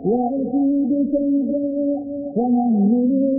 كيدا وأكيد كيدا فمهلوا